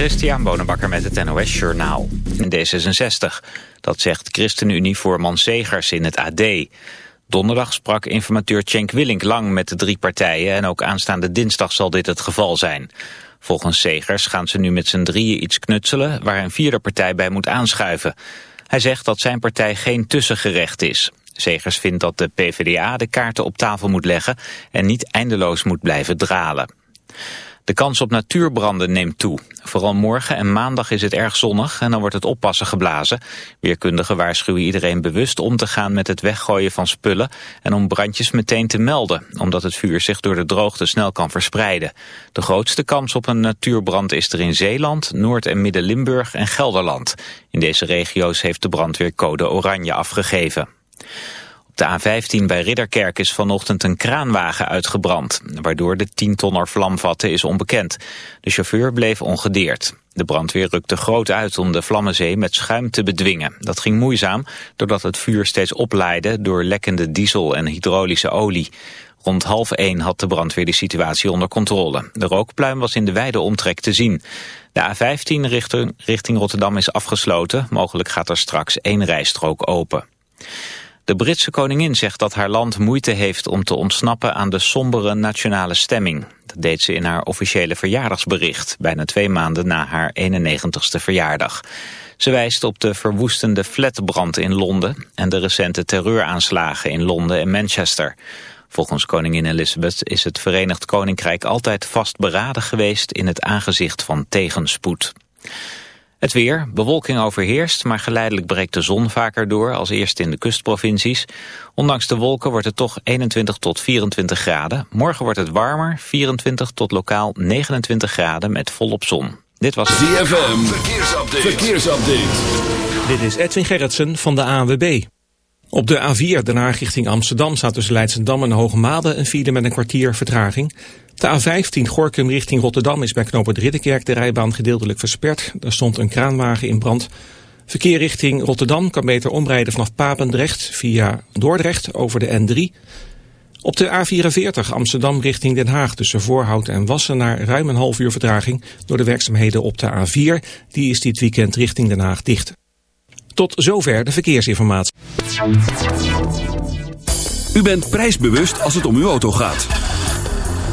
Christian Bonenbakker met het NOS Journaal. D66. Dat zegt ChristenUnie-voorman Segers in het AD. Donderdag sprak informateur Cenk Willink lang met de drie partijen... en ook aanstaande dinsdag zal dit het geval zijn. Volgens Segers gaan ze nu met z'n drieën iets knutselen... waar een vierde partij bij moet aanschuiven. Hij zegt dat zijn partij geen tussengerecht is. Segers vindt dat de PvdA de kaarten op tafel moet leggen... en niet eindeloos moet blijven dralen. De kans op natuurbranden neemt toe. Vooral morgen en maandag is het erg zonnig en dan wordt het oppassen geblazen. Weerkundigen waarschuwen iedereen bewust om te gaan met het weggooien van spullen... en om brandjes meteen te melden, omdat het vuur zich door de droogte snel kan verspreiden. De grootste kans op een natuurbrand is er in Zeeland, Noord- en Midden-Limburg en Gelderland. In deze regio's heeft de brandweer code oranje afgegeven de A15 bij Ridderkerk is vanochtend een kraanwagen uitgebrand. Waardoor de 10 tonner vlam vatte is onbekend. De chauffeur bleef ongedeerd. De brandweer rukte groot uit om de Vlammenzee met schuim te bedwingen. Dat ging moeizaam doordat het vuur steeds oplaaide door lekkende diesel en hydraulische olie. Rond half één had de brandweer de situatie onder controle. De rookpluim was in de wijde omtrek te zien. De A15 richting, richting Rotterdam is afgesloten. Mogelijk gaat er straks één rijstrook open. De Britse koningin zegt dat haar land moeite heeft om te ontsnappen aan de sombere nationale stemming. Dat deed ze in haar officiële verjaardagsbericht, bijna twee maanden na haar 91ste verjaardag. Ze wijst op de verwoestende flatbrand in Londen en de recente terreuraanslagen in Londen en Manchester. Volgens koningin Elizabeth is het Verenigd Koninkrijk altijd vastberaden geweest in het aangezicht van tegenspoed. Het weer, bewolking overheerst, maar geleidelijk breekt de zon vaker door als eerst in de kustprovincies. Ondanks de wolken wordt het toch 21 tot 24 graden. Morgen wordt het warmer, 24 tot lokaal 29 graden met volop zon. Dit was ZFM, verkeersupdate. verkeersupdate. Dit is Edwin Gerritsen van de ANWB. Op de A4 Den Haag richting Amsterdam staat tussen Leidsendam en Hoogmade een file met een kwartier vertraging. De A15 Gorkum richting Rotterdam is bij knooppunt Ridderkerk de rijbaan gedeeltelijk versperd. Daar stond een kraanwagen in brand. Verkeer richting Rotterdam kan beter omrijden vanaf Papendrecht via Dordrecht over de N3. Op de A44 Amsterdam richting Den Haag tussen Voorhout en Wassenaar ruim een half uur vertraging door de werkzaamheden op de A4. Die is dit weekend richting Den Haag dicht. Tot zover de verkeersinformatie. U bent prijsbewust als het om uw auto gaat.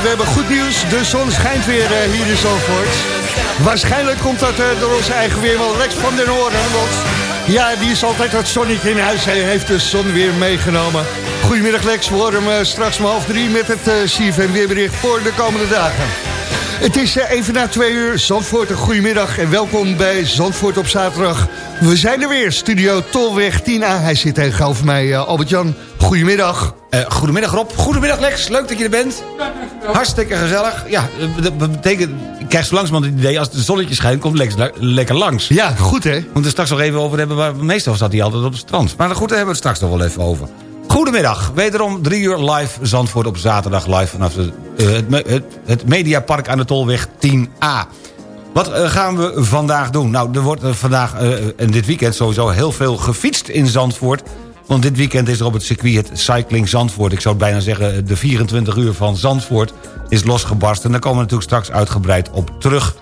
We hebben goed nieuws. De zon schijnt weer eh, hier in Zandvoort. Waarschijnlijk komt dat eh, door onze eigen weerman Lex van den Hoorn. Want ja, die is altijd dat zonnetje in huis. Hij heeft de zon weer meegenomen. Goedemiddag Lex, we horen hem eh, straks om half drie met het uh, CFM weerbericht voor de komende dagen. Het is eh, even na twee uur. Zandvoort, een goedemiddag en welkom bij Zandvoort op zaterdag. We zijn er weer, studio Tolweg 10A. Hij zit tegenover mij, eh, Albert-Jan. Goedemiddag. Uh, goedemiddag Rob. Goedemiddag Lex. Leuk dat je er bent. Hartstikke gezellig. Ja, dat betekent... Ik krijg zo langzamerhand het idee... als de zonnetje schijnt, komt Lex lekker langs. Ja, goed hè. We moeten straks nog even over hebben... waar meestal zat hij altijd op het strand. Maar goed, daar hebben we het straks nog wel even over. Goedemiddag, wederom drie uur live Zandvoort op zaterdag live vanaf de, uh, het, het, het, Mediapark aan de Tolweg 10A. Wat uh, gaan we vandaag doen? Nou, er wordt uh, vandaag en dit weekend sowieso heel veel gefietst in Zandvoort. Want dit weekend is er op het circuit het Cycling Zandvoort. Ik zou bijna zeggen, de 24 uur van Zandvoort is losgebarsten. En daar komen we natuurlijk straks uitgebreid op terug.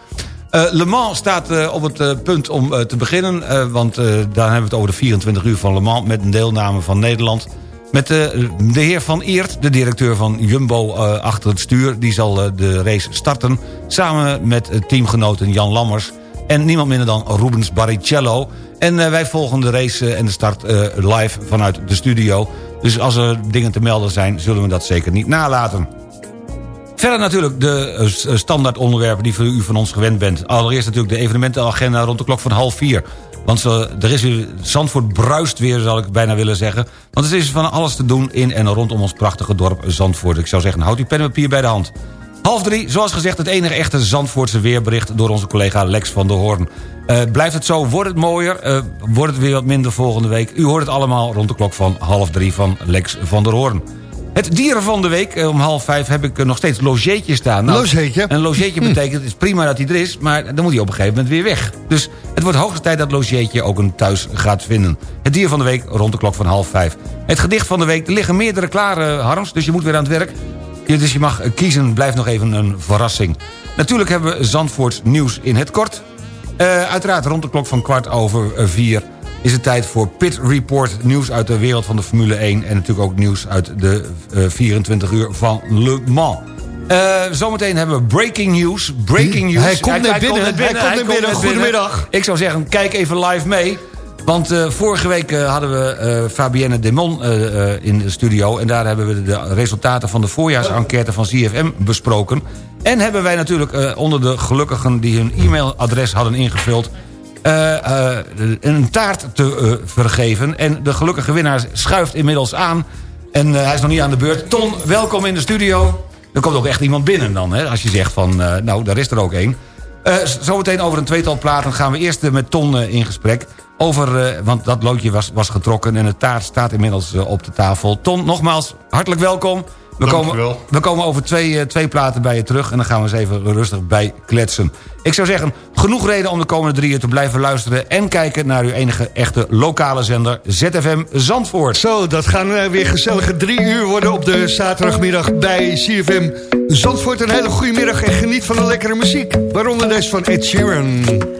Uh, Le Mans staat uh, op het uh, punt om te beginnen. want daar hebben we het over de 24 uur van Le Mans... met een deelname van Nederland... Met de, heer Van Eert, de directeur van Jumbo achter het stuur... die zal de race starten samen met teamgenoten Jan Lammers... en niemand minder dan Rubens Barrichello. En uh, wij volgen de race en de start live vanuit de studio. Dus als er dingen te melden zijn, zullen we dat zeker niet nalaten. Verder natuurlijk de standaard onderwerpen die u van ons gewend bent. Allereerst natuurlijk de evenementenagenda rond de klok van half vier... Want er is weer, Zandvoort bruist weer, zal ik bijna willen zeggen. Want er is van alles te doen in en rondom ons prachtige dorp Zandvoort. Ik zou zeggen, houd uw pen en papier bij de hand. Half drie, zoals gezegd, het enige echte Zandvoortse weerbericht... door onze collega Lex van der Hoorn. Uh, blijft het zo, wordt het mooier, uh, wordt het weer wat minder volgende week. U hoort het allemaal rond de klok van half drie van Lex van der Hoorn. Het dieren van de week, eh, om half vijf heb ik nog steeds logeetje staan. Nou, logeetje? Een logeetje betekent, het is prima dat hij er is... maar dan moet hij op een gegeven moment weer weg. Dus het wordt hoogste tijd dat logeetje ook een thuis gaat vinden. Het dier van de week rond de klok van half vijf. Het gedicht van de week, er liggen meerdere klare Harms... dus je moet weer aan het werk. Dus je mag kiezen, blijft nog even een verrassing. Natuurlijk hebben we Zandvoorts nieuws in het kort. Uh, uiteraard rond de klok van kwart over vier is het tijd voor Pit Report. Nieuws uit de wereld van de Formule 1. En natuurlijk ook nieuws uit de uh, 24 uur van Le Mans. Uh, zometeen hebben we breaking news. Breaking news. Hij komt net binnen. Hij komt net binnen. Goedemiddag. Ik zou zeggen, kijk even live mee. Want uh, vorige week uh, hadden we uh, Fabienne Demon in de studio... en daar hebben we de resultaten van de voorjaarsenquête van CFM besproken. En hebben wij natuurlijk onder de gelukkigen die hun e-mailadres hadden ingevuld... Een taart te vergeven. En de gelukkige winnaar schuift inmiddels aan. En hij is nog niet aan de beurt. Ton, welkom in de studio. Er komt ook echt iemand binnen dan, hè, als je zegt van... nou, daar is er ook één. zometeen over een tweetal platen gaan we eerst met Ton in gesprek. Over, want dat loodje was, was getrokken en de taart staat inmiddels op de tafel. Ton, nogmaals, hartelijk welkom. We komen, we komen over twee, twee platen bij je terug... en dan gaan we eens even rustig bij kletsen. Ik zou zeggen, genoeg reden om de komende drie uur te blijven luisteren... en kijken naar uw enige echte lokale zender ZFM Zandvoort. Zo, dat gaan weer gezellige drie uur worden op de zaterdagmiddag bij CFM Zandvoort. Een hele goede middag en geniet van de lekkere muziek. Waaronder deze van Ed Sheeran.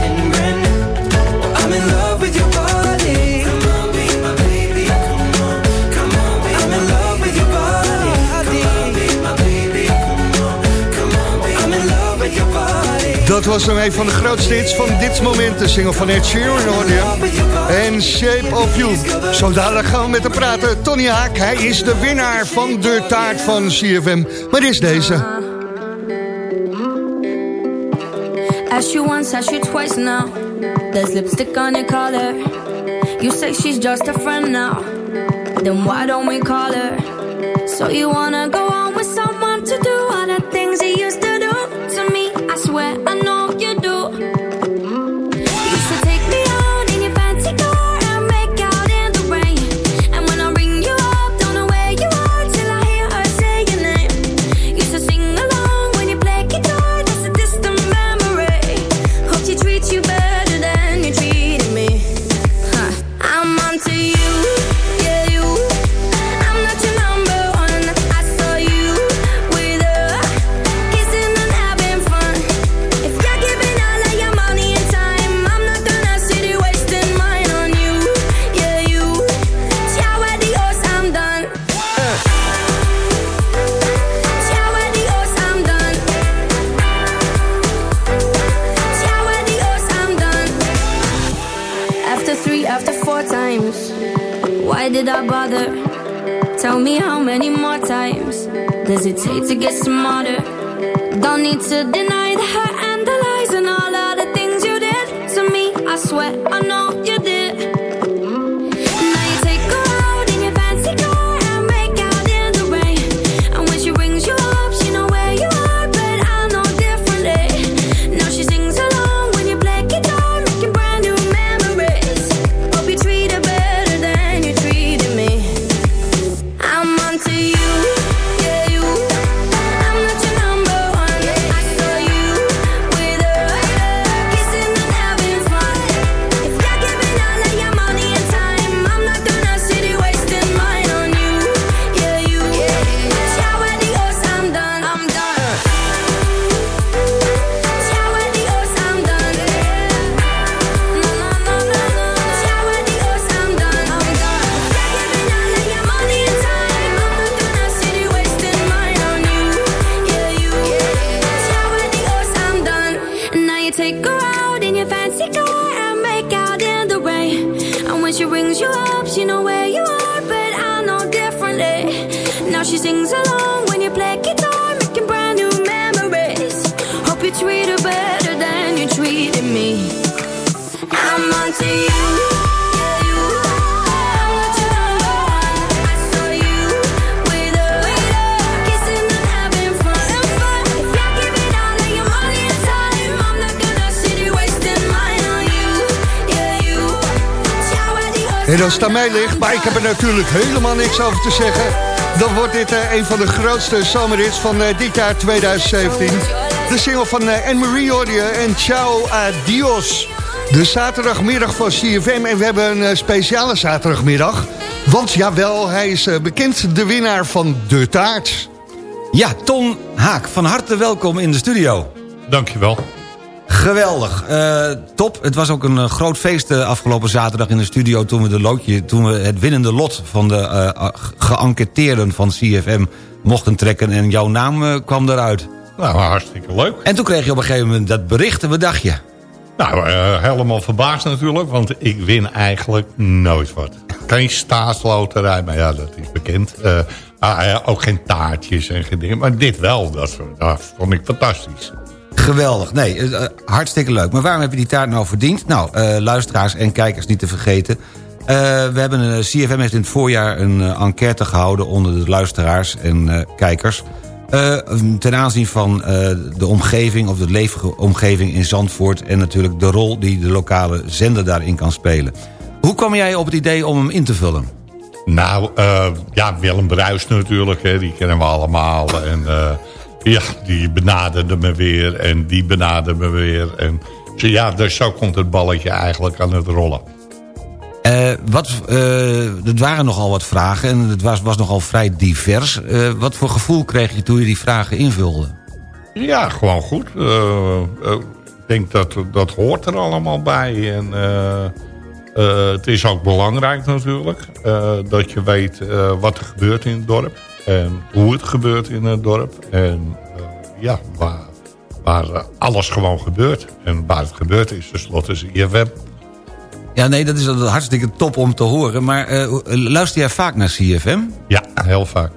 Dat was dan een van de grootste hits van dit moment. De single van Ed Sheeran hoorde. En Shape of You. Zo gaan we met hem praten. Tony Haak, hij is de winnaar van de taart van CFM. Maar is deze. Ask you once, ask you twice now. There's lipstick on your collar. You say she's just a friend now. Then why don't we call her? So you wanna go En als het aan mij ligt, maar ik heb er natuurlijk helemaal niks over te zeggen... dan wordt dit eh, een van de grootste zomerhits van eh, dit jaar 2017. De single van eh, Anne-Marie hoorde je en Ciao Adios. De zaterdagmiddag van CFM en we hebben een speciale zaterdagmiddag. Want jawel, hij is bekend de winnaar van de taart. Ja, Ton Haak, van harte welkom in de studio. Dankjewel. Geweldig, Eh, top. Het was ook een eh, groot feest eh, afgelopen zaterdag in de studio... toen we, de loodje, toen we het winnende lot van de eh, geënquêteerden van CFM mochten trekken... en jouw naam kwam eruit. Nou, hartstikke leuk. En toen kreeg je op een gegeven moment dat bericht en wat dacht je? Nou, helemaal verbaasd natuurlijk, want ik win eigenlijk nooit wat. Geen staatsloterij, maar ja, dat is bekend. Ja, ook geen taartjes en geen dingen. Maar dit wel, dat, dat vond ik fantastisch. Geweldig, nee, eh, eh, hartstikke leuk. Maar waarom heb je die taart nou verdiend? Nou, eh, luisteraars en kijkers niet te vergeten. We hebben een, CFM heeft in het voorjaar een enquête gehouden... onder de luisteraars en kijkers... Ten aanzien van de omgeving of de leefomgeving in Zandvoort... en natuurlijk de rol die de lokale zender daarin kan spelen. Hoe kwam jij op het idee om hem in te vullen? Nou, ja, Willem Bruis natuurlijk, hè, die kennen we allemaal. En ja, die benaderde me weer en die benaderde me weer. En zo, ja, dus zo komt het balletje eigenlijk aan het rollen. Eh, wat, eh, er waren nogal wat vragen en het was, was nogal vrij divers. Eh, wat voor gevoel kreeg je toen je die vragen invulde? Ja, gewoon goed. Ik denk dat dat hoort er allemaal bij. En het is ook belangrijk natuurlijk. dat je weet wat er gebeurt in het dorp. En hoe het gebeurt in het dorp. En eh, ja, waar, waar eh, alles gewoon gebeurt. En waar het gebeurt is tenslotte is IFM. Ja, nee, dat is hartstikke top om te horen. Maar eh, luister jij vaak naar CFM? Ja, heel vaak.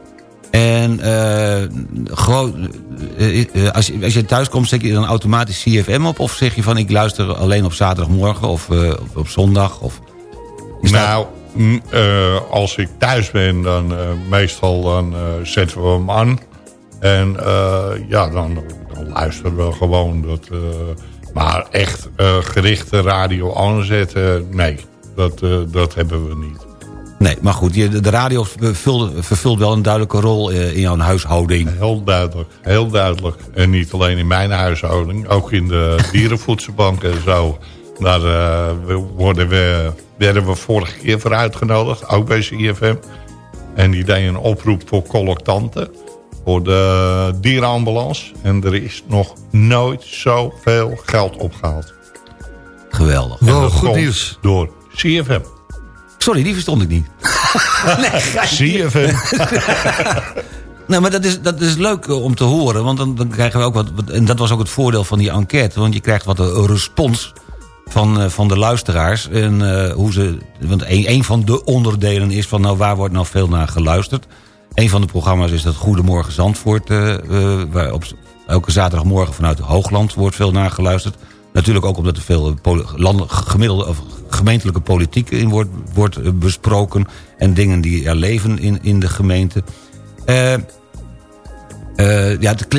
En gewoon, als, je, als je thuis komt, zet je dan automatisch CFM op? Of zeg je van, ik luister alleen op zaterdagmorgen of op, op zondag? Of, Nou, eh, als ik thuis ben, dan eh, meestal dan, eh, zetten we hem aan. En ja, dan, dan luisteren we gewoon. Dat, maar echt gerichte radio aanzetten, nee. Dat, dat hebben we niet. Nee, maar goed, je, de radio vervult, vervult wel een duidelijke rol in jouw huishouding. Heel duidelijk, heel duidelijk. En niet alleen in mijn huishouding, ook in de dierenvoedselbank en zo. Daar worden we, werden we vorige keer voor uitgenodigd, ook bij CFM. En die deed een oproep voor collectanten, voor de dierenambulance. En er is nog nooit zoveel geld opgehaald. Geweldig. Dat goed komt nieuws. Door CFM. Sorry, die verstond ik niet. CFM. Nou, maar dat is, dat is leuk eh, om te horen, want dan, dan krijgen we ook wat, wat- En dat was ook het voordeel van die enquête, want je krijgt wat een respons van, eh, van de luisteraars. En eh, hoe ze. Want een, een van de onderdelen is van, nou, waar wordt nou veel naar geluisterd? Een van de programma's is dat Goedemorgen Zandvoort, eh, waar op elke zaterdagmorgen vanuit Hoogland wordt veel naar geluisterd. Natuurlijk ook omdat er veel landen, gemiddelde of gemeentelijke politiek in wordt, wordt besproken. En dingen die er leven in, in de gemeente. Eh, eh, ja, het,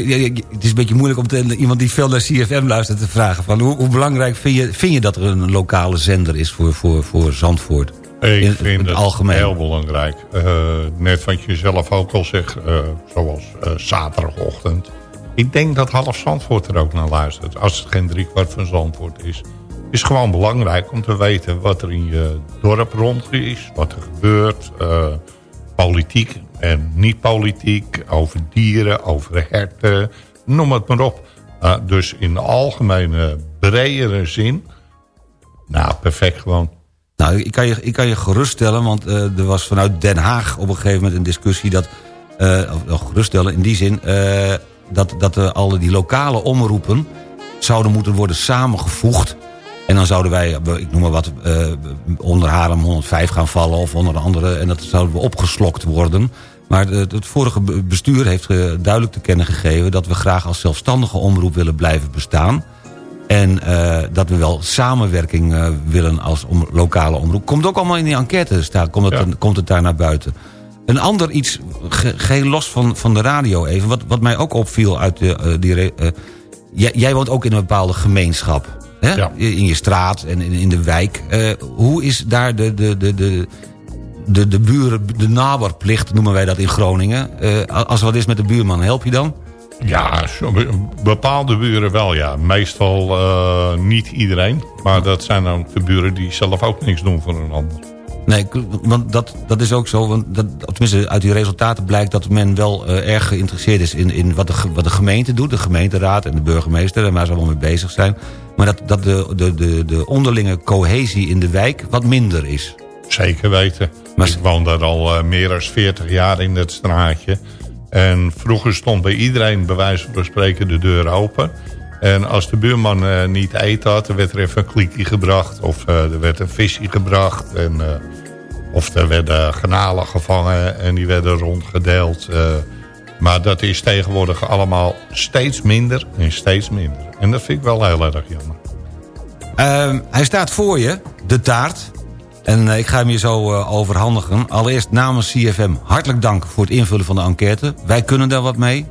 is een beetje moeilijk om te, iemand die veel naar CFM luistert te vragen. Van hoe, hoe belangrijk vind je, vind je dat er een lokale zender is voor, voor, voor Zandvoort? Ik In- vind in het algemeen. heel belangrijk. Eh, net wat je zelf ook al zegt, eh, zoals zaterdagochtend. Ik denk dat half Zandvoort er ook naar luistert. Als het geen driekwart van Zandvoort is. Het is gewoon belangrijk om te weten wat er in je dorp rond is. Wat er gebeurt. politiek en niet politiek. Over dieren, over herten. Noem het maar op. Dus in de algemene, bredere zin. Nou, perfect gewoon. Nou, ik kan je, ik kan je geruststellen, want eh, er was vanuit Den Haag op een gegeven moment een discussie dat... eh, of, of geruststellen in die zin, eh, dat, dat eh, al die lokale omroepen zouden moeten worden samengevoegd. En dan zouden wij, ik noem maar wat, eh, onder Haarlem 105 gaan vallen of onder andere... en dat zouden we opgeslokt worden. Maar het, het vorige be- bestuur heeft eh, duidelijk te kennen gegeven... dat we graag als zelfstandige omroep willen blijven bestaan... En eh, dat we wel samenwerking willen als om, lokale omroep. Komt ook allemaal in die enquête staan. Komt het, Ja. komt het daar naar buiten. Een ander iets, ge- geen los van, van de radio even. Wat, wat mij ook opviel uit de, eh, die... jij, jij woont ook in een bepaalde gemeenschap. Hè? Ja. In je straat en in, in de wijk. Eh, hoe is daar de, de, de, de, de, de buren, de naberplicht noemen wij dat in Groningen. Eh, als er wat is met de buurman, help je dan? Ja, bepaalde buren wel, ja. Meestal eh, niet iedereen. Maar dat zijn dan de buren die zelf ook niks doen voor een ander. Nee, want dat, dat is ook zo. Want dat, tenminste, uit die resultaten blijkt dat men wel eh, erg geïnteresseerd is... in, in wat, de, wat de gemeente doet, de gemeenteraad en de burgemeester... en waar ze allemaal mee bezig zijn. Maar dat, dat de, de, de, de onderlinge cohesie in de wijk wat minder is. Zeker weten. Maar- Ik woon daar al eh, meer dan 40 jaar in dat straatje. En vroeger stond bij iedereen bij wijze van spreken de deur open. En als de buurman eh, niet eten had, werd er even een klikje gebracht. Of eh, er werd een visje gebracht. En, eh, of er werden granalen gevangen en die werden rondgedeeld. maar dat is tegenwoordig allemaal steeds minder en steeds minder. En dat vind ik wel heel erg jammer. Ehm, hij staat voor je, de taart. En ik ga hem je zo overhandigen. Allereerst namens CFM hartelijk dank voor het invullen van de enquête. Wij kunnen daar wat mee.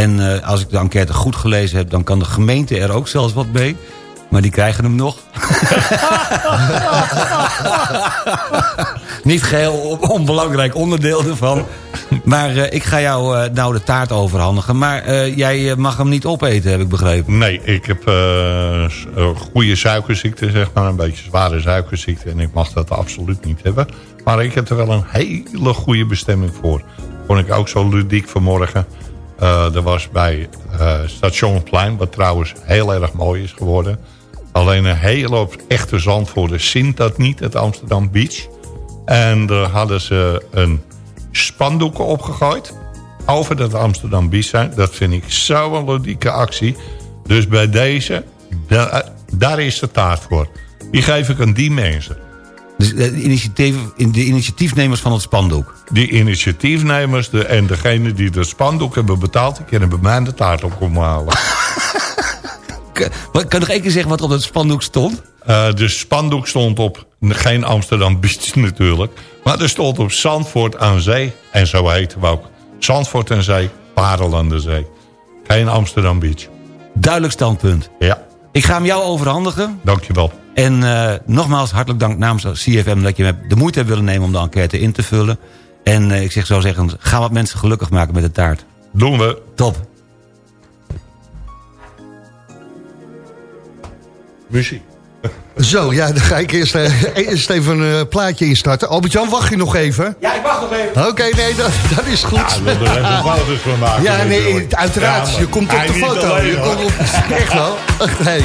En eh, als ik de enquête goed gelezen heb... dan kan de gemeente er ook zelfs wat mee. Maar die krijgen hem nog. Niet geheel on- onbelangrijk onderdeel ervan. Maar eh, ik ga jou eh, nou de taart overhandigen. Maar jij mag hem niet opeten, heb ik begrepen. Nee, ik heb goede suikerziekte, zeg maar. Een beetje zware suikerziekte. En ik mag dat absoluut niet hebben. Maar ik heb er wel een hele goede bestemming voor. Vond ik ook zo ludiek vanmorgen. Eh er was bij eh Stationsplein, wat trouwens heel erg mooi is geworden. Alleen een hele hoop echte Zandvoorters zien dat niet, het Amsterdam Beach. En daar hadden ze een spandoeken opgegooid over dat Amsterdam Beach zijn. Dat vind ik zo'n ludieke actie. Dus bij deze, da- daar is de taart voor. Die geef ik aan die mensen. Dus de, initiatief, de initiatiefnemers van het spandoek. Die initiatiefnemers de, en degene die de spandoek hebben betaald... die kunnen bij mij de taart op komen halen. Kan je nog één keer zeggen wat op het spandoek stond? Eh, de spandoek stond op, geen Amsterdam Beach natuurlijk... maar er stond op Zandvoort aan Zee. En zo heten we ook. Zandvoort aan Zee, Parel aan de Zee. Geen Amsterdam Beach. Duidelijk standpunt. Ja, Ik ga hem jou overhandigen. dankjewel. En eh, nogmaals hartelijk dank namens CFM... dat je de moeite hebt willen nemen om de enquête in te vullen. En eh, ik zeg zo zeggen, ga wat mensen gelukkig maken met de taart. Doen we. Top. Muziek. Zo, ja, dan ga ik eerst, eh, eerst even een eh, plaatje instarten. Albert-Jan, wacht je nog even? Ja, ik wacht nog even. Oké, nee, dat, dat is goed. Ja, we willen er even foto's van maken. Ja, nee, uiteraard. Ja, je komt op hij de foto. alleen, Je komt op, echt wel. Nee.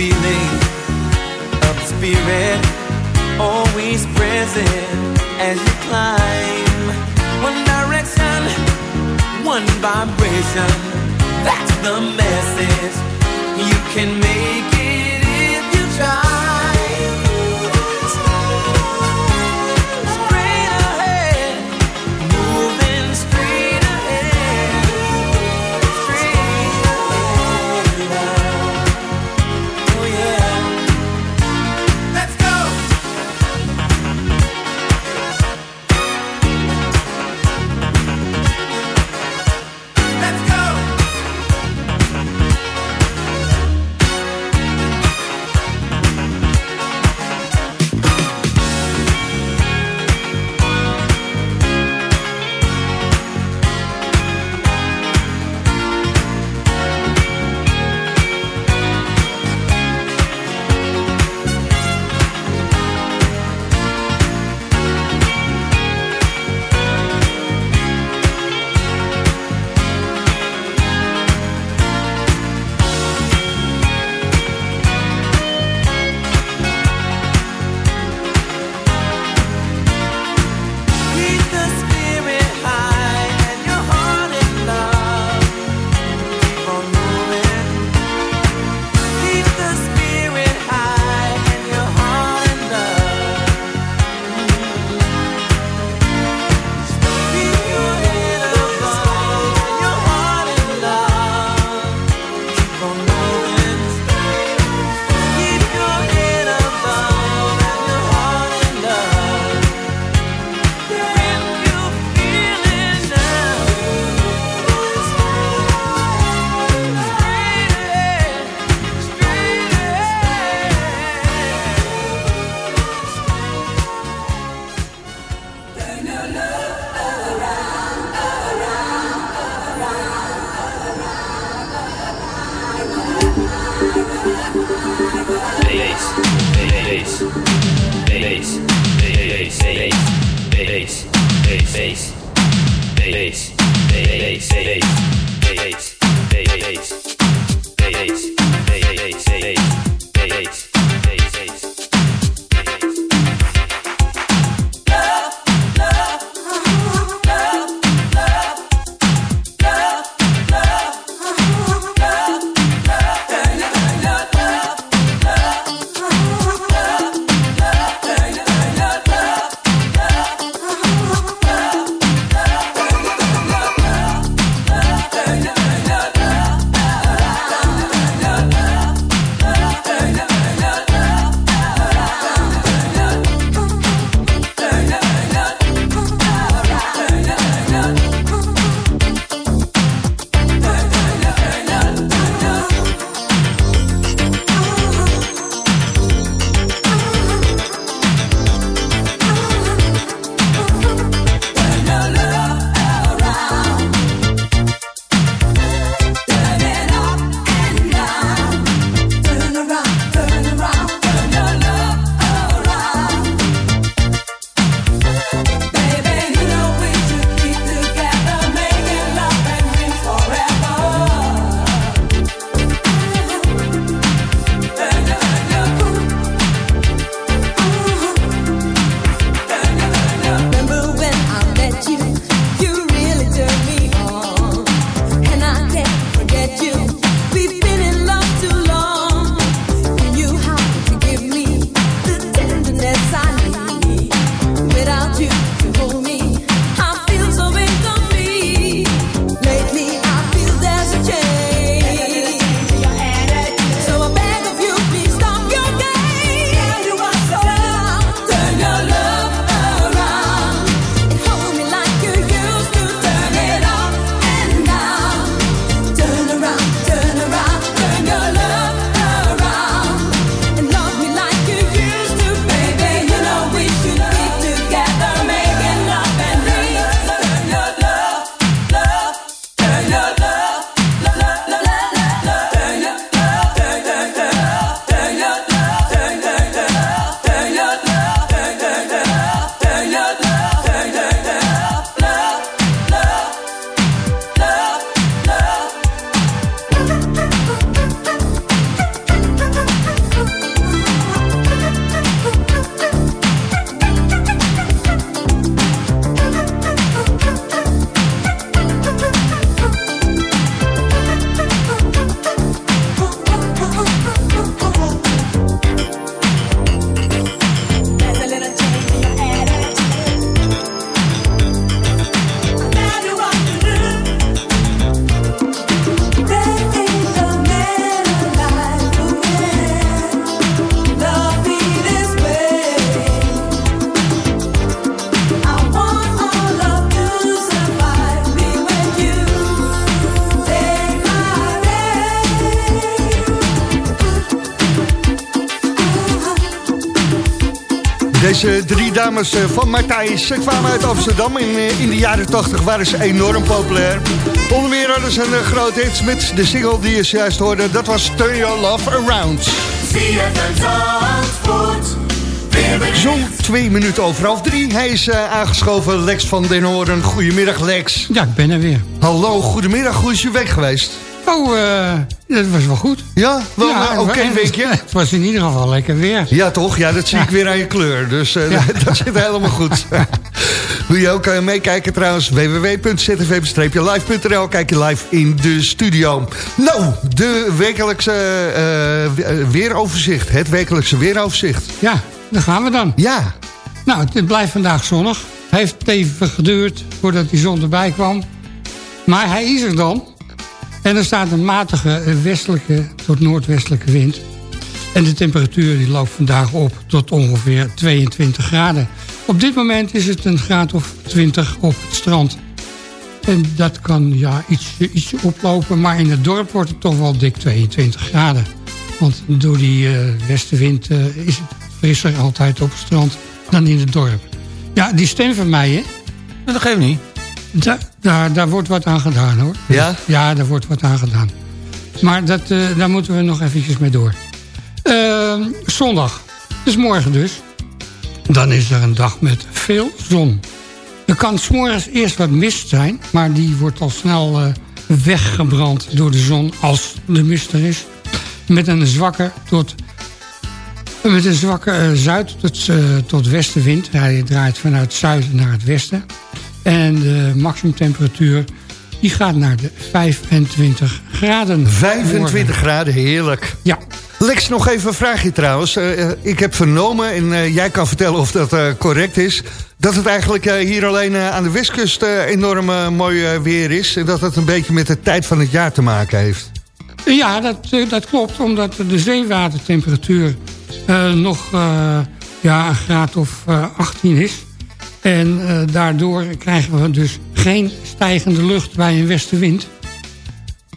feeling of the spirit always present as you climb. One direction, one vibration. That's the message. You can make it Deze drie dames eh, van Matthijs ze kwamen uit Amsterdam. In, eh, in de jaren 80 waren ze enorm populair. Onder meer hadden ze een eh, groot hit met de single die je zojuist hoorde. Dat was Turn Your Love Around. Zo'n twee minuten over half drie. Hij is eh, aangeschoven, Lex van den Hoorn. Goedemiddag, Lex. Ja, ik ben er weer. Hallo, goedemiddag. Hoe is je week geweest? Oh, eh, dat was wel goed. Ja, wel Ja, een oké weekje. Het was in ieder geval lekker weer. Ja, toch? Ja, dat zie ik weer aan je kleur. Dus eh, Ja. dat zit helemaal goed. Wil je ook eh, meekijken trouwens? www.zfm-live.nl Kijk je live in de studio. Nou, de wekelijkse eh, eh, weeroverzicht. Het wekelijkse weeroverzicht. Ja, daar gaan we dan. Ja, Nou, het blijft vandaag zonnig. Heeft even geduurd voordat die zon erbij kwam. Maar hij is er dan. En er staat een matige westelijke tot noordwestelijke wind. En de temperatuur die loopt vandaag op tot ongeveer 22 graden. Op dit moment is het een graad of 20 op het strand. En dat kan ja, ietsje, ietsje oplopen, maar in het dorp wordt het toch wel dik 22 graden. Want door die eh, westenwind eh, is het frisser altijd op het strand dan in het dorp. Ja, die stem van mij, hè? Dat geeft niet. Da- daar, daar wordt wat aan gedaan, hoor. Ja? Ja, daar wordt wat aan gedaan. Maar dat, eh, daar moeten we nog eventjes mee door. Ehm, zondag. Dus morgen dus. Dan is er een dag met veel zon. Er kan s'morgens eerst wat mist zijn, maar die wordt al snel eh, weggebrand door de zon als de mist er is. Met een zwakke tot, met een zwakke eh, zuid tot, tot westenwind. Hij draait vanuit het zuiden naar het westen. En de maximumtemperatuur die gaat naar de 25 graden. 25 Morgen. graden, heerlijk. Ja. Lex, nog even een vraagje trouwens. Eh, eh, ik heb vernomen, en eh, jij kan vertellen of dat correct is... dat het eigenlijk hier alleen aan de westkust enorm mooi weer is... en dat het een beetje met de tijd van het jaar te maken heeft. Ja, dat, dat klopt, omdat de zeewatertemperatuur nog ja, een graad of eh, 18 is. En eh, daardoor krijgen we dus geen stijgende lucht bij een westenwind.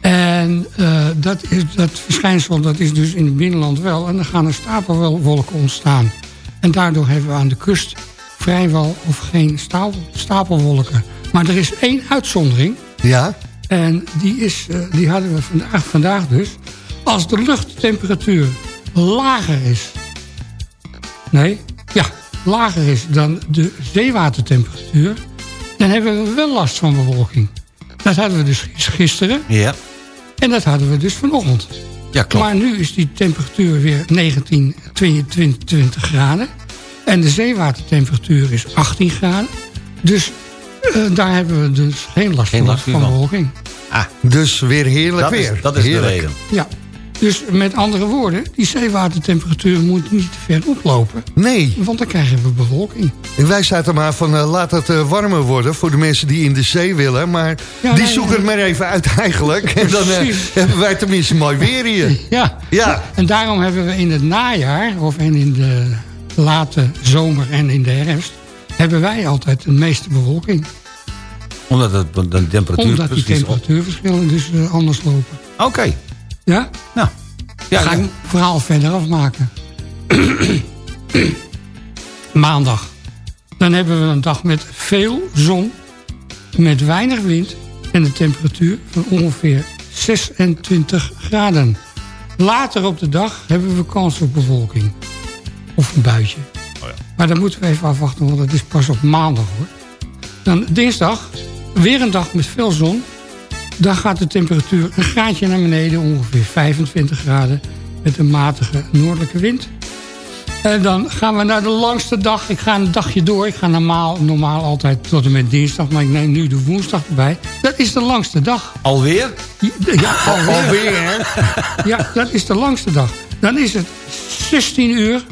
En eh, dat, is, dat verschijnsel dat is dus in het binnenland wel. En dan gaan er stapelwolken ontstaan. En daardoor hebben we aan de kust vrijwel of geen stapel, stapelwolken. Maar er is één uitzondering. Ja? En die, is, eh, die hadden we vandaag, vandaag dus. Als de luchttemperatuur lager is... Nee, ja, lager is dan de zeewatertemperatuur... dan hebben we wel last van bewolking. Dat hadden we dus gis- gisteren. Ja. En dat hadden we dus vanochtend. Ja, klopt. Maar nu is die temperatuur weer 19, 22 20 graden. En de zeewatertemperatuur is 18 graden. Dus eh, daar hebben we dus geen last, Geen van, last van van. bewolking. Ah, Dus weer heerlijk dat weer. is, dat is de reden. Ja, dus met andere woorden, die zeewatertemperatuur moet niet te ver oplopen. Nee, Want dan krijgen we bewolking. en wij zaten maar van eh, laat het eh, warmer worden... voor de mensen die in de zee willen. Maar Ja, die nee, zoeken nee. het maar even uit eigenlijk. En dan eh, hebben wij tenminste mooi weer hier. Ja. Ja. En daarom hebben we in het najaar, of en in de late zomer en in de herfst... hebben wij altijd de meeste bewolking. Omdat het, de temperatuur Omdat die temperatuurverschillen dus anders lopen. Oké. Ja? Nou. Ja, Ga ik ja. het verhaal verder afmaken. Maandag. Dan hebben we een dag met veel zon, met weinig wind... en een temperatuur van ongeveer 26 graden. Later op de dag hebben we kans op bewolking. Of een buitje. Maar dan moeten we even afwachten, want het is pas op maandag hoor. Dan dinsdag, weer een dag met veel zon. Dan gaat de temperatuur een graadje naar beneden, ongeveer 25 graden. Met een matige noordelijke wind. En dan gaan we naar de langste dag. Ik ga een dagje door. Ik ga normaal, normaal altijd tot en met dinsdag. Maar ik neem nu de woensdag erbij. Dat is de langste dag. Alweer? Ja, alweer. Alweer, hè? Ja, dat is de langste dag. Dan is het 16 uur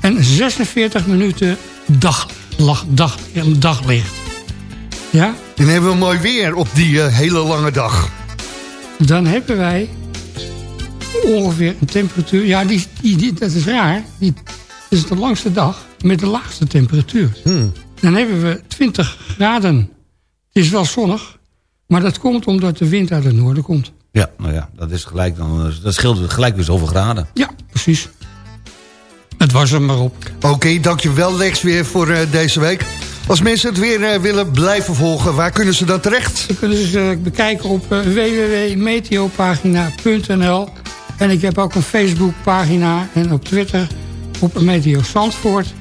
en 46 minuten dag, lag- dag, daglicht. Ja? Dan hebben we mooi weer op die eh, hele lange dag. Dan hebben wij ongeveer een temperatuur... Ja, die, die, die- dat is raar. Die, dat is de langste dag met de laagste temperatuur. Dan hebben we 20 graden. Het is wel zonnig, maar dat komt omdat de wind uit het noorden komt. Ja, nou ja, dat is gelijk dan. eh, Dat scheelt gelijk weer zoveel graden. Ja, precies. Het was er maar op. Oké, dankjewel Lex weer voor eh, deze week. Als mensen het weer eh, willen blijven volgen, waar kunnen ze dan terecht? Je kunt dus eh, bekijken op eh, www.meteopagina.nl. En ik heb ook een Facebookpagina en op Twitter op Meteo Zandvoort.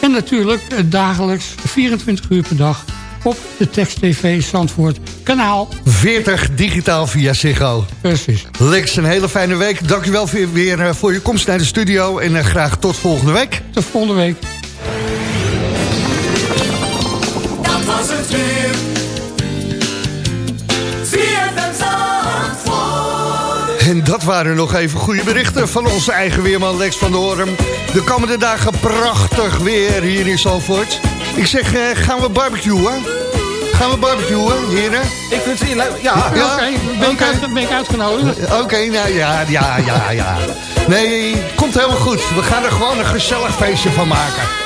En natuurlijk dagelijks 24 uur per dag op de Text TV Zandvoort kanaal. 40 digitaal via Ziggo. Precies. Lex, een hele fijne week. Dankjewel weer, weer voor je komst naar de studio. En graag tot volgende week. Tot volgende week. En dat waren nog even goede berichten van onze eigen weerman Lex van der Hoorn. De komende dagen prachtig weer hier in Zandvoort. Ik zeg, eh, gaan we barbecuen? Gaan we barbecuen, heren? Ik vind het leuk. Ja. Ja? Oké, ben, ik ben uitgenodigd? Oké, nou ja, ja, ja, ja. Nee, komt helemaal goed. We gaan er gewoon een gezellig feestje van maken.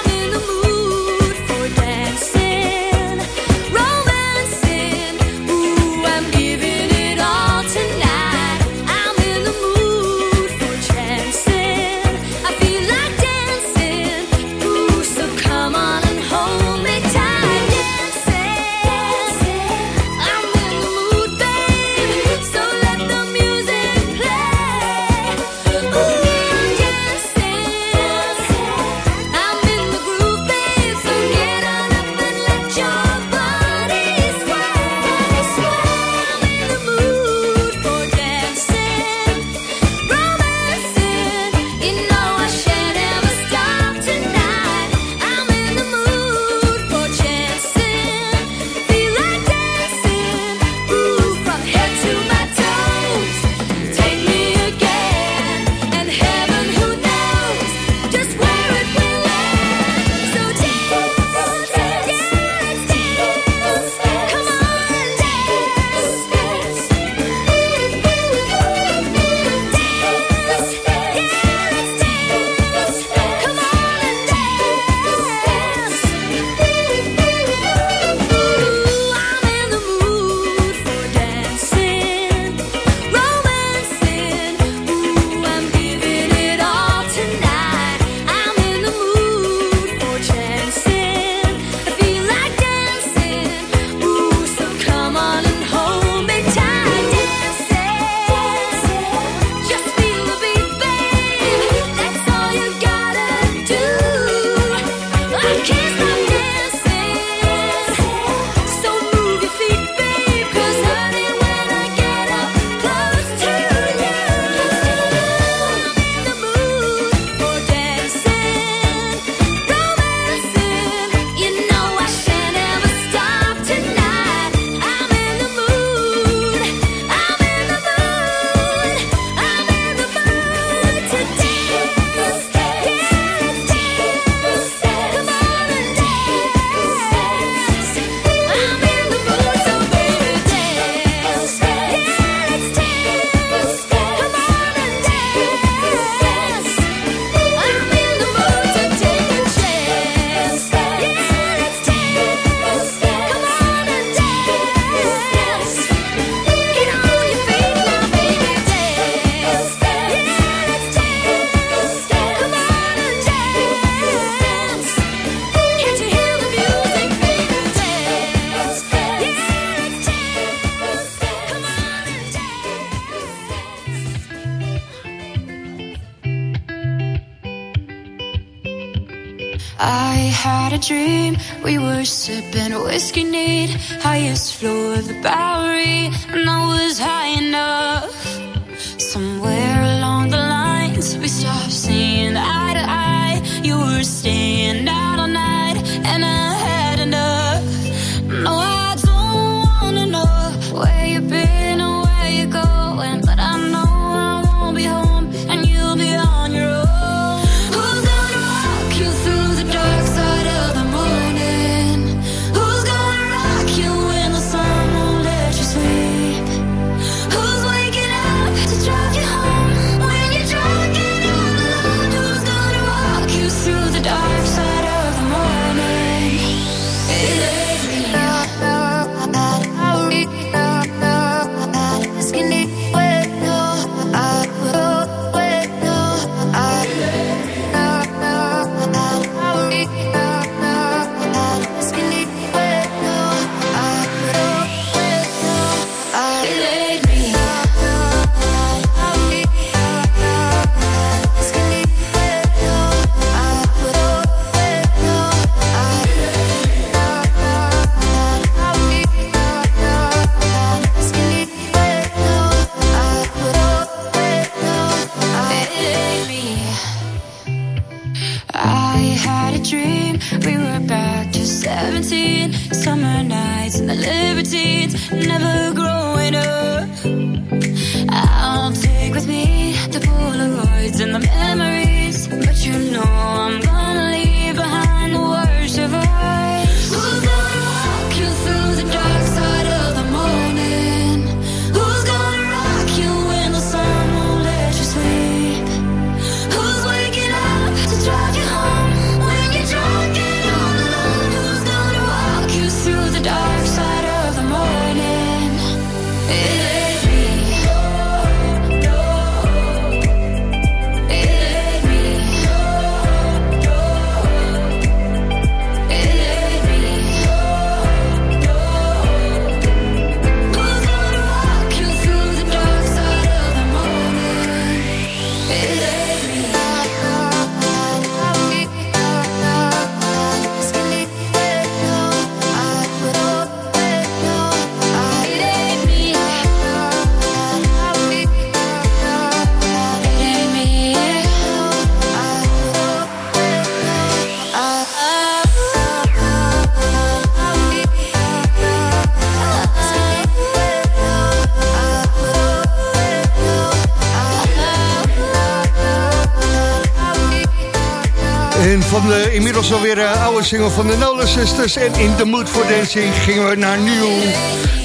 Oude single van de Nolan Sisters en In the Mood for Dancing gingen we naar nieuw.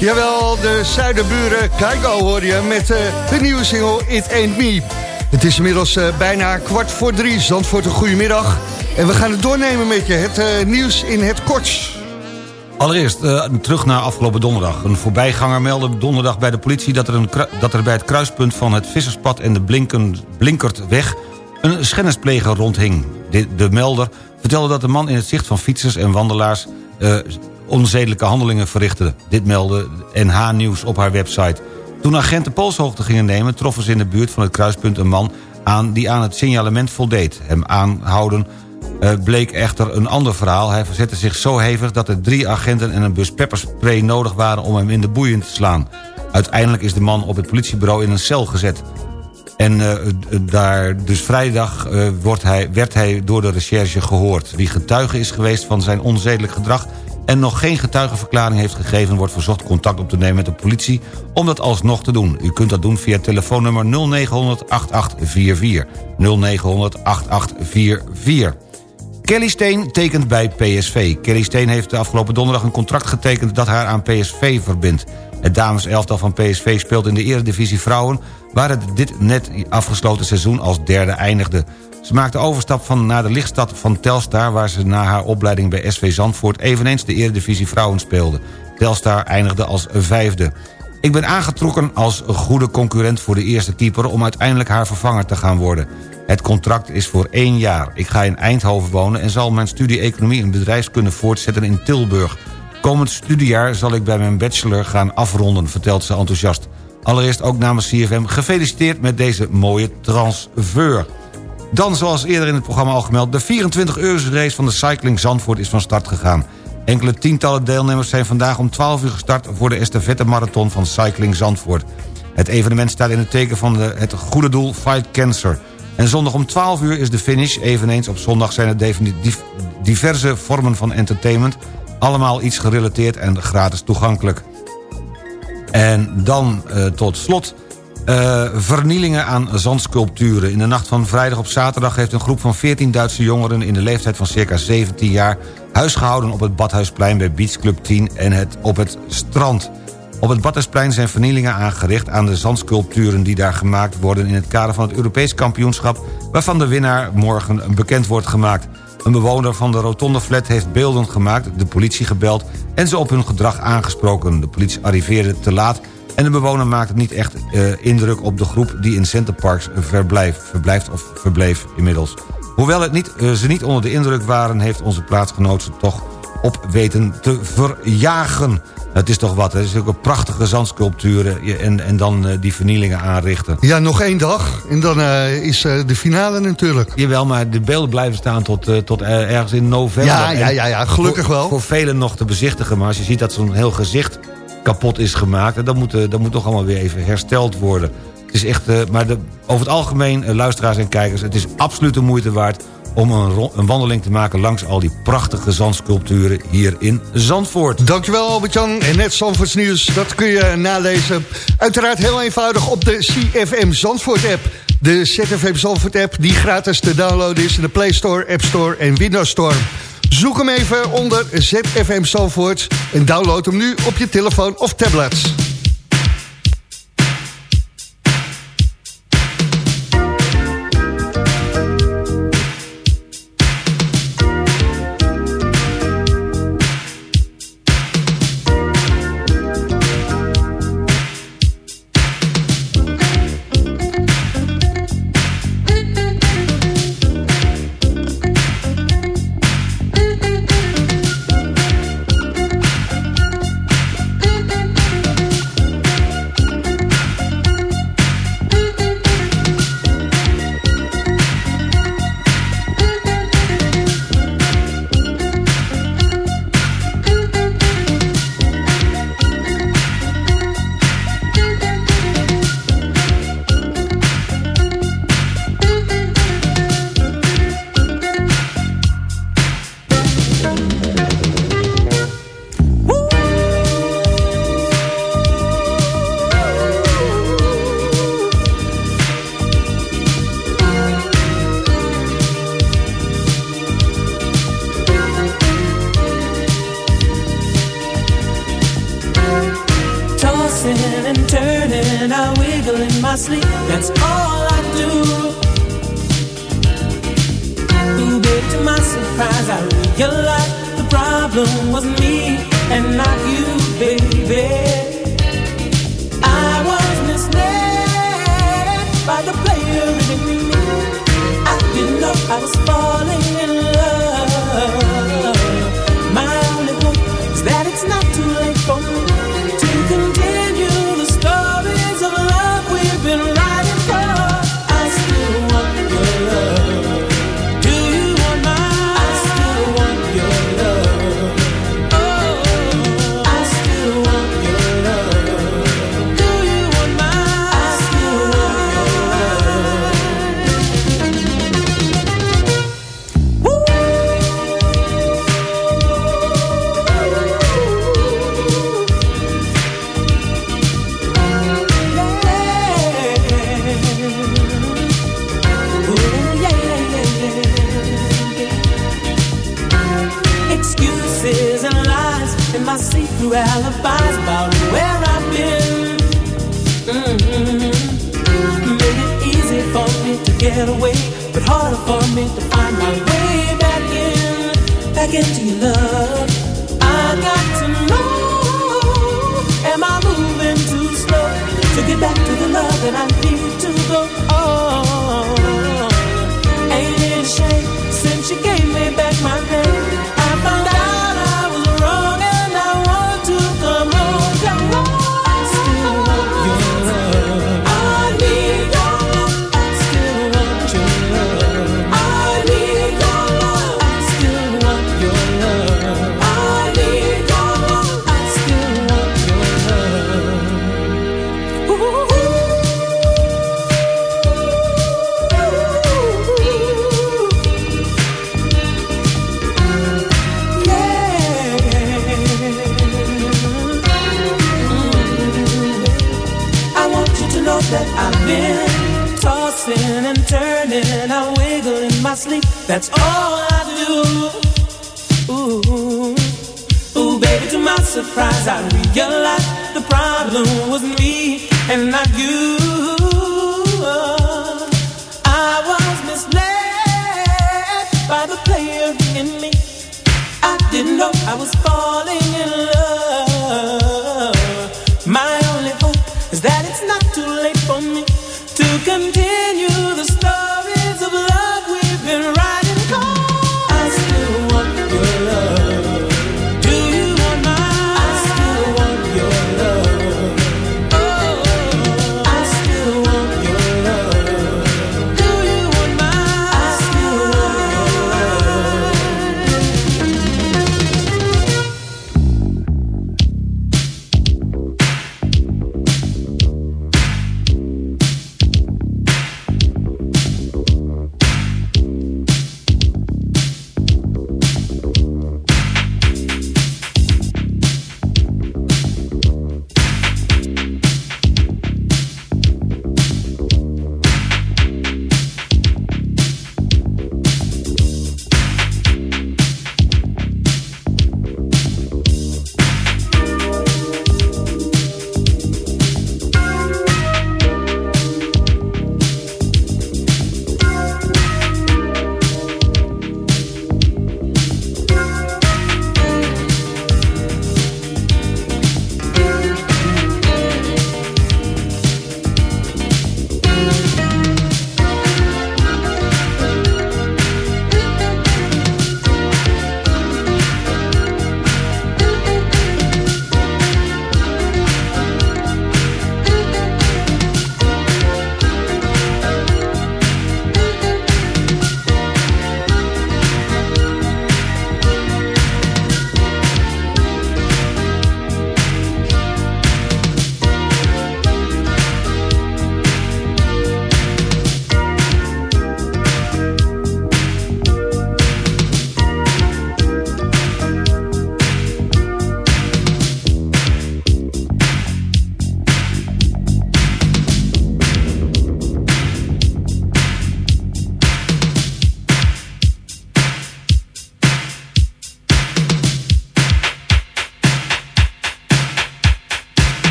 Jawel, de zuiderburen Keigo hoor je met eh, de nieuwe single It Ain't Me. Het is inmiddels eh, bijna kwart voor drie. Zandvoort, een goedemiddag. En we gaan het doornemen met je, het eh, nieuws in het kort. Allereerst terug naar afgelopen donderdag. Een voorbijganger meldde donderdag bij de politie... dat er, een, dat er bij het kruispunt van het Visserspad en de Blinken, Blinkertweg... een schennispleger rondhing. De, de melder vertelde dat de man in het zicht van fietsers en wandelaars... eh, onzedelijke handelingen verrichtte. Dit meldde NH Nieuws op haar website. Toen agenten polshoogte gingen nemen... troffen ze in de buurt van het kruispunt een man aan die aan het signalement voldeed. Hem aanhouden eh, bleek echter een ander verhaal. Hij verzette zich zo hevig dat er drie agenten en een bus pepperspray nodig waren... om hem in de boeien te slaan. Uiteindelijk is de man op het politiebureau in een cel gezet. En uh, daar, dus vrijdag uh, wordt hij, werd hij door de recherche gehoord. Wie getuige is geweest van zijn onzedelijk gedrag... en nog geen getuigenverklaring heeft gegeven... wordt verzocht contact op te nemen met de politie om dat alsnog te doen. U kunt dat doen via telefoonnummer 0900 8844. 0900 8844. Kelly Steen tekent bij PSV. Kelly Steen heeft afgelopen donderdag een contract getekend... dat haar aan PSV verbindt. Het dameselftal van PSV speelt in de eredivisie vrouwen... waar het dit net afgesloten seizoen als derde eindigde. Ze maakte overstap van naar de lichtstad van Telstar... waar ze na haar opleiding bij SV Zandvoort... eveneens de eredivisie vrouwen speelde. Telstar eindigde als vijfde. Ik ben aangetrokken als goede concurrent voor de eerste keeper... om uiteindelijk haar vervanger te gaan worden. Het contract is voor één jaar. Ik ga in Eindhoven wonen en zal mijn studie Economie en Bedrijfskunde voortzetten in Tilburg. Komend studiejaar zal ik bij mijn bachelor gaan afronden, vertelt ze enthousiast. Allereerst ook namens CFM gefeliciteerd met deze mooie transfer. Dan, zoals eerder in het programma al gemeld... de 24 uur race van de Cycling Zandvoort is van start gegaan. Enkele tientallen deelnemers zijn vandaag om 12 uur gestart... voor de estafette marathon van Cycling Zandvoort. Het evenement staat in het teken van de, het goede doel Fight Cancer... En zondag om 12 uur is de finish. Eveneens op zondag zijn er diverse vormen van entertainment. Allemaal iets gerelateerd en gratis toegankelijk. En dan uh, tot slot... Uh, vernielingen aan zandsculpturen. In de nacht van vrijdag op zaterdag heeft een groep van 14 Duitse jongeren... in de leeftijd van circa 17 jaar... huisgehouden op het Badhuisplein bij Beach Club 10 en het, op het strand. Op het Badhuisplein zijn vernielingen aangericht aan de zandsculpturen... die daar gemaakt worden in het kader van het Europees kampioenschap... waarvan de winnaar morgen bekend wordt gemaakt. Een bewoner van de Rotonde Flat heeft beelden gemaakt, de politie gebeld... en ze op hun gedrag aangesproken. De politie arriveerde te laat en de bewoner maakte niet echt uh, indruk op de groep... die in Centerparks verblijft, verblijft of verbleef inmiddels. Hoewel het niet, uh, ze niet onder de indruk waren... heeft onze plaatsgenoot ze toch op weten te verjagen. Het is toch wat, hè? Het is ook een prachtige zandsculpturen en, en dan uh, die vernielingen aanrichten. Ja, nog één dag en dan uh, is uh, de finale natuurlijk. Jawel, maar de beelden blijven staan tot, tot ergens in november. Ja, ja, ja, ja gelukkig wel. Voor velen nog te bezichtigen, maar als je ziet dat zo'n heel gezicht kapot is gemaakt... dan moet, dat moet toch allemaal weer even hersteld worden. Het is echt, maar de, over het algemeen, luisteraars en kijkers... het is absoluut de moeite waard om een, een, wandeling te maken langs al die prachtige zandsculpturen hier in Zandvoort. Dankjewel Albert-Jan. En net Zandvoorts nieuws, dat kun je nalezen. Uiteraard heel eenvoudig op de CFM Zandvoort app. De ZFM Zandvoort app die gratis te downloaden is in de Play Store, App Store en Windows Store. Zoek hem even onder ZFM Zandvoort en download hem nu op je telefoon of tablet. that I'm feeling. That's all I do. Ooh, ooh, baby, to my surprise, I realized the problem was me and not you. I was misled by the player in me. I didn't know I was falling in love.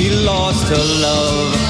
She lost her love.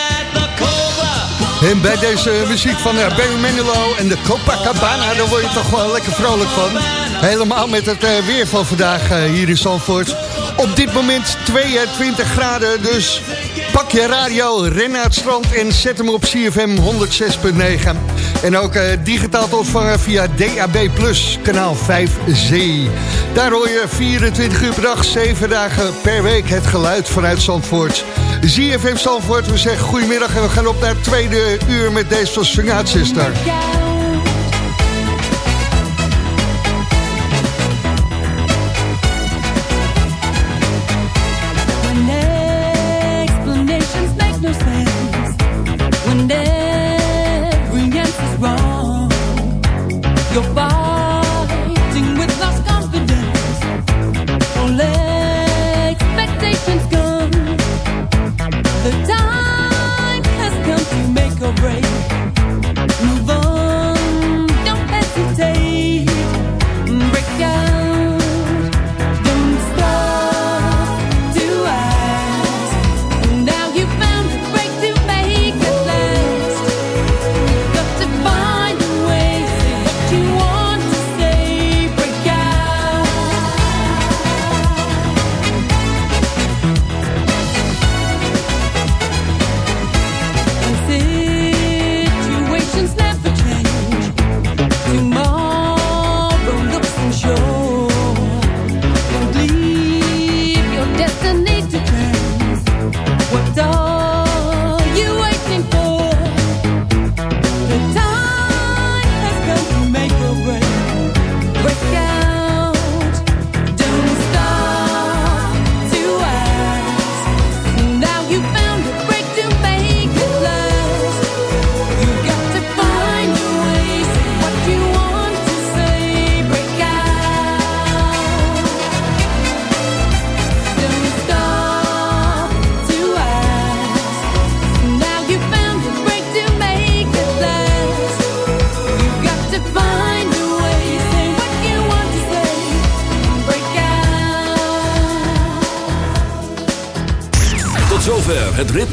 En bij deze muziek van eh, Barry Manilow en de Copacabana... daar word je toch wel lekker vrolijk van. Helemaal met het eh, weer van vandaag eh, hier in Zandvoort. Op dit moment 22 graden, dus pak je radio, ren naar het strand... en zet hem op CFM 106.9. En ook digitaal te ontvangen via DAB+, kanaal 5C. Daar hoor je 24 uur per dag, 7 dagen per week... het geluid vanuit Zandvoort. ZFM Zandvoort, we zeggen goedemiddag... en we gaan op naar het tweede uur met deze van Sungaat